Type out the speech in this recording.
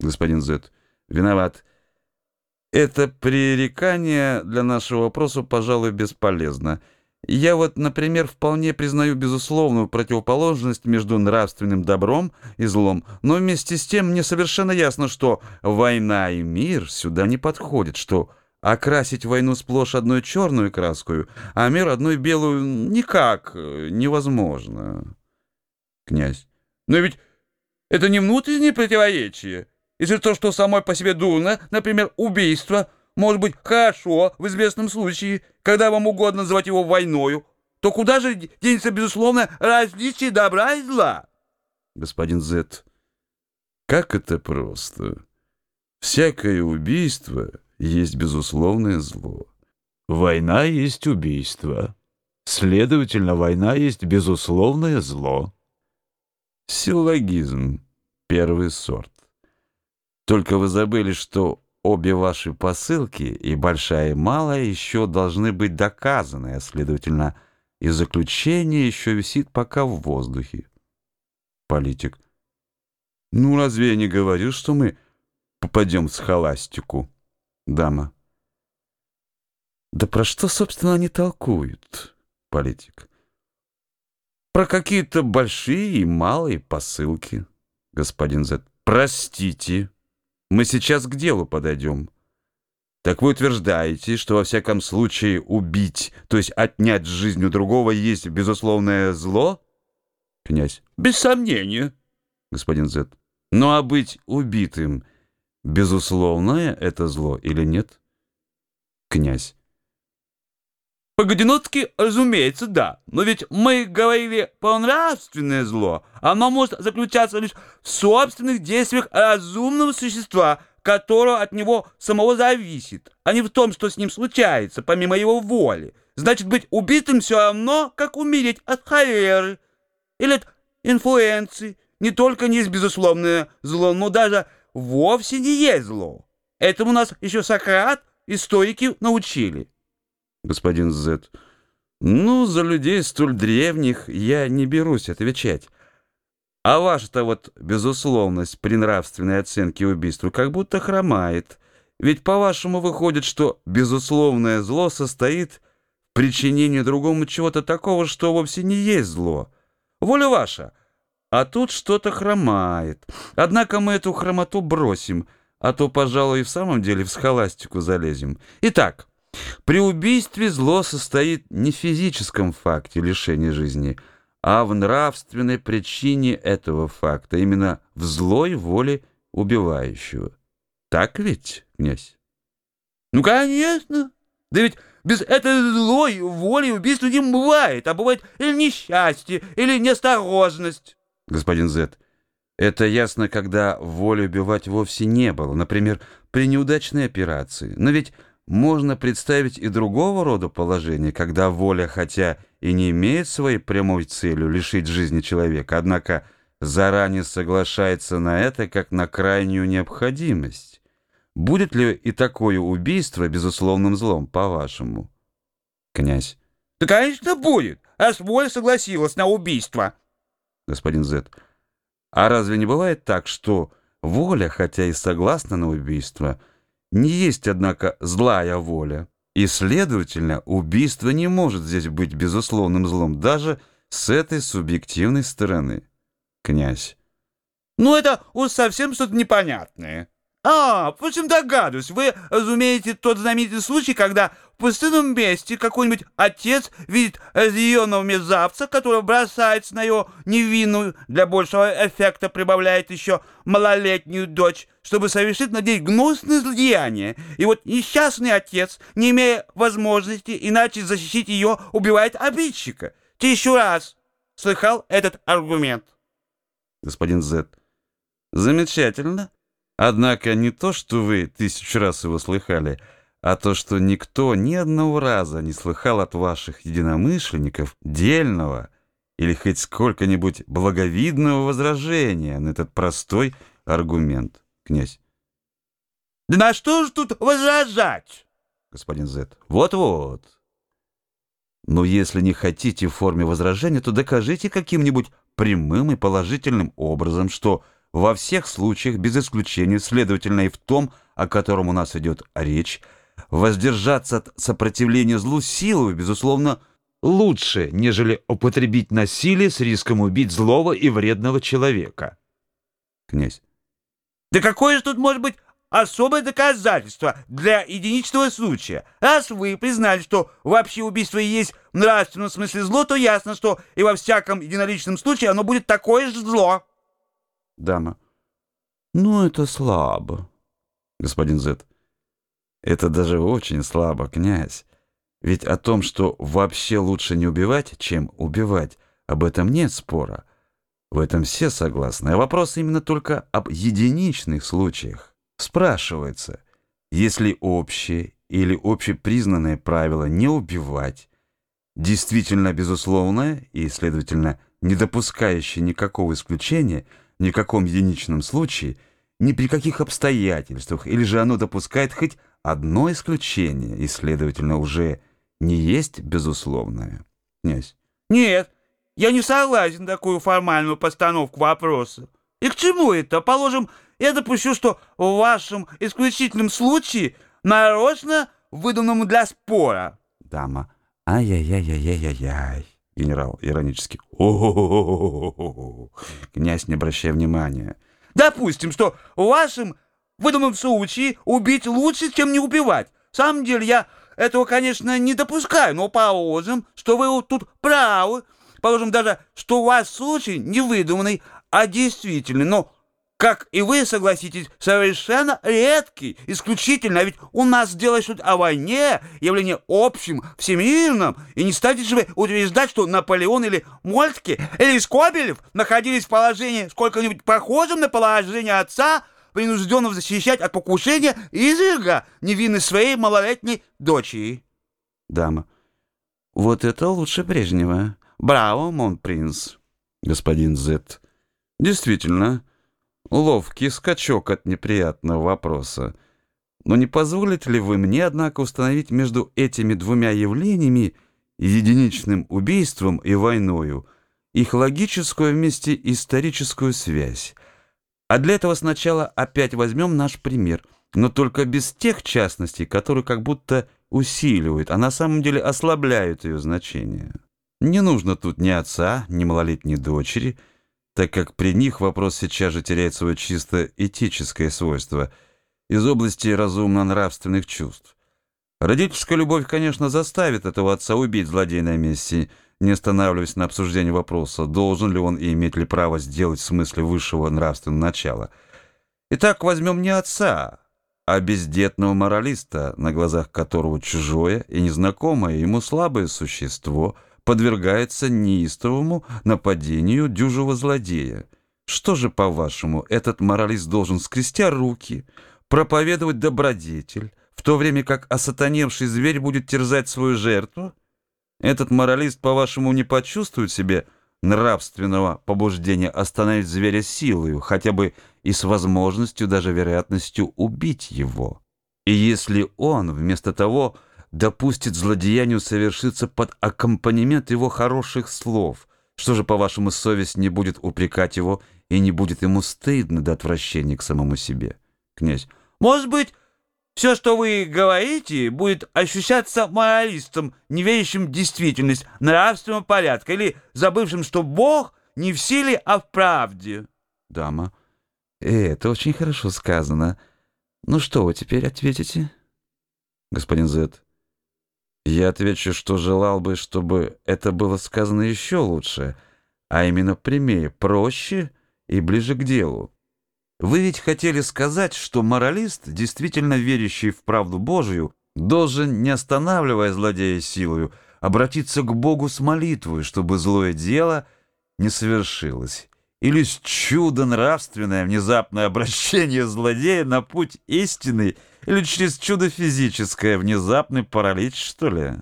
Господин Z. Виноват. Это пререкание для нашего вопроса, пожалуй, бесполезно. Я вот, например, вполне признаю безусловную противоположность между нравственным добром и злом, но вместе с тем мне совершенно ясно, что война и мир сюда не подходят, что окрасить войну сплошь одной черную краскую, а мир одной белую никак э, невозможно. Князь. Но ведь это не внутреннее противоречие. Если то, что самой по себе дурно, например, убийство, может быть хорошо в известном случае, когда вам угодно называть его войною, то куда же денется, безусловно, различие добра и зла? Господин Зет, как это просто. Всякое убийство есть безусловное зло. Война есть убийство. Следовательно, война есть безусловное зло. Силлогизм. Первый сорт. Только вы забыли, что обе ваши посылки, и большая и малая, еще должны быть доказаны, а, следовательно, и заключение еще висит пока в воздухе. Политик. Ну, разве я не говорил, что мы попадем в схоластику? Дама. Да про что, собственно, они толкуют? Политик. Про какие-то большие и малые посылки. Господин З. Простите. Мы сейчас к делу подойдем. Так вы утверждаете, что во всяком случае убить, то есть отнять жизнь у другого, есть безусловное зло? Князь. Без сомнения. Господин З. Ну а быть убитым, безусловное это зло или нет? Князь. По-годиновски, разумеется, да. Но ведь мы говорили про нравственное зло. Оно может заключаться лишь в собственных действиях разумного существа, которое от него самого зависит, а не в том, что с ним случается, помимо его воли. Значит, быть убитым все равно, как умереть от холеры или от инфлюенции. Не только не есть безусловное зло, но даже вовсе не есть зло. Этому нас еще Сократ и стойки научили господин З. Ну, за людей столь древних я не берусь отвечать. А ваша-то вот безусловность при нравственной оценке убийства как будто хромает. Ведь по-вашему выходит, что безусловное зло состоит в причинении другому чего-то такого, что вовсе не есть зло. Воля ваша. А тут что-то хромает. Однако мы эту хромоту бросим, а то, пожалуй, и в самом деле в схоластику залезем. Итак, при убийстве зло состоит не в физическом факте лишения жизни, а в нравственной причине этого факта, именно в злой воле убивающего. Так ведь, князь? Ну, конечно. Да ведь без этой злой воли убийства не бывает, а бывает или несчастье, или неосторожность. Господин Зет, это ясно, когда воли убивать вовсе не было, например, при неудачной операции. Но ведь можно представить и другого рода положение, когда воля, хотя и не имеет своей прямой целью лишить жизни человека, однако заранее соглашается на это как на крайнюю необходимость. Будет ли и такое убийство безусловным злом, по-вашему? Князь. Да, конечно, будет, раз воля согласилась на убийство. Господин З. А разве не бывает так, что воля, хотя и согласна на убийство, — не есть, однако, злая воля. И, следовательно, убийство не может здесь быть безусловным злом, даже с этой субъективной стороны. Князь. Ну, это уж совсем что-то непонятное. А, впрочем, догадываюсь, вы разумеете тот знаменитый случай, когда в пустынном месте какой-нибудь отец видит разъяренного мерзавца, который бросается на его невинную, для большего эффекта прибавляет еще малолетнюю дочь, чтобы совершить над ней гнусное злодеяние. И вот несчастный отец, не имея возможности иначе защитить ее, убивает обидчика. Ты еще раз слыхал этот аргумент? Господин Зет. Замечательно. Однако не то, что вы тысячу раз его слыхали, а то, что никто ни одного раза не слыхал от ваших единомышленников дельного или хоть сколько-нибудь благовидного возражения на этот простой аргумент, князь. Да на что же тут возражать? Господин Зет. Вот-вот. Но если не хотите в форме возражения, то докажите каким-нибудь прямым и положительным образом, что во всех случаях, без исключения, следовательно, и в том, о котором у нас идет речь, воздержаться от сопротивления злу силой, безусловно, лучше, нежели употребить насилие с риском убить злого и вредного человека. Князь. Да какое же тут может быть особое доказательство для единичного случая? Раз вы признали, что вообще убийство есть в нравственном смысле зло, то ясно, что и во всяком единоличном случае оно будет такое же зло. Дама. Ну, это слабо. Господин Зет. Это даже очень слабо, князь. Ведь о том, что вообще лучше не убивать, чем убивать, об этом нет спора. В этом все согласны. А вопрос именно только об единичных случаях. Спрашивается, если общее или общепризнанное правило не убивать, действительно безусловное и, следовательно, не допускающее никакого исключения, ни в каком единичном случае, ни при каких обстоятельствах, или же оно допускает хоть одно исключение и, следовательно, уже не есть безусловное. Князь. Нет, я не согласен на такую формальную постановку вопроса. И к чему это? Положим, я допущу, что в вашем исключительном случае нарочно выданному для спора. Дама. Ай-яй-яй-яй-яй-яй. Генерал иронически. О, Князь, не обращая внимания. Допустим, что в вашем выданном случае убить лучше, чем не убивать. В самом деле я этого, конечно, не допускаю, но положим, что вы тут правы. Положим даже, что у вас случай не выдуманный, а действительный, но, как и вы согласитесь, совершенно редкий, исключительно, а ведь у нас дело идет о войне, явление общим, всемирным, и не станете же вы утверждать, что Наполеон или Мольтке или Скобелев находились в положении сколько-нибудь похожем на положение отца, принужденного защищать от покушения изверга невинной своей малолетней дочери. Дама. Вот это лучше прежнего. Браво, мон принц. Господин Зет. Действительно, ловкий скачок от неприятного вопроса. Но не позволите ли вы мне, однако, установить между этими двумя явлениями, единичным убийством и войною, их логическую вместе историческую связь? А для этого сначала опять возьмем наш пример, но только без тех частностей, которые как будто усиливают, а на самом деле ослабляют ее значение. Не нужно тут ни отца, ни малолетней дочери, так как при них вопрос сейчас же теряет свое чисто этическое свойство из области разумно-нравственных чувств. Родительская любовь, конечно, заставит этого отца убить злодея на месте – не останавливаясь на обсуждении вопроса, должен ли он и имеет ли право сделать в смысле высшего нравственного начала. Итак, возьмем не отца, а бездетного моралиста, на глазах которого чужое и незнакомое ему слабое существо подвергается неистовому нападению дюжего злодея. Что же, по-вашему, этот моралист должен, скрестя руки, проповедовать добродетель, в то время как осатаневший зверь будет терзать свою жертву? Этот моралист, по-вашему, не почувствует себе нравственного побуждения остановить зверя силою, хотя бы и с возможностью, даже вероятностью убить его. И если он, вместо того, допустит злодеянию совершиться под аккомпанемент его хороших слов, что же, по-вашему, совесть не будет упрекать его и не будет ему стыдно до отвращения к самому себе? Князь. Может быть, все, что вы говорите, будет ощущаться моралистом, не верящим в действительность нравственного порядка или забывшим, что Бог не в силе, а в правде. Дама. Это очень хорошо сказано. Ну что вы теперь ответите? Господин Зет. Я отвечу, что желал бы, чтобы это было сказано еще лучше, а именно прямее, проще и ближе к делу. Вы ведь хотели сказать, что моралист, действительно верящий в правду Божию, должен, не останавливая злодея силою, обратиться к Богу с молитвой, чтобы злое дело не совершилось. Или с чудо нравственное внезапное обращение злодея на путь истины, или через чудо физическое внезапный паралич, что ли?